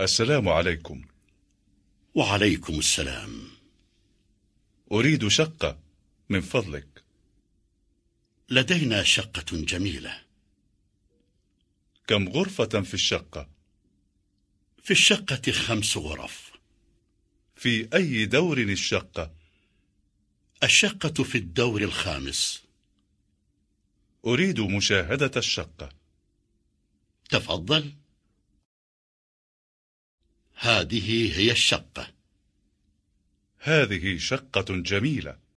السلام عليكم. وعليكم السلام. أريد شقة من فضلك. لدينا شقة جميلة. كم غرفة في الشقة؟ في الشقة خمس غرف. في أي دور الشقة؟ الشقة في الدور الخامس. أريد مشاهدة الشقة. تفضل. هذه هي الشقة. هذه شقة جميلة.